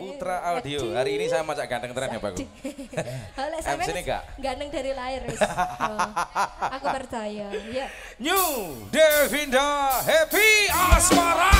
Putra Audio. Hari ini saya macak ganteng tren ya Pak. Oleh saya sampean ini ganteng dari lahir oh, Aku percaya. Ya. New Devinda Happy Asmara.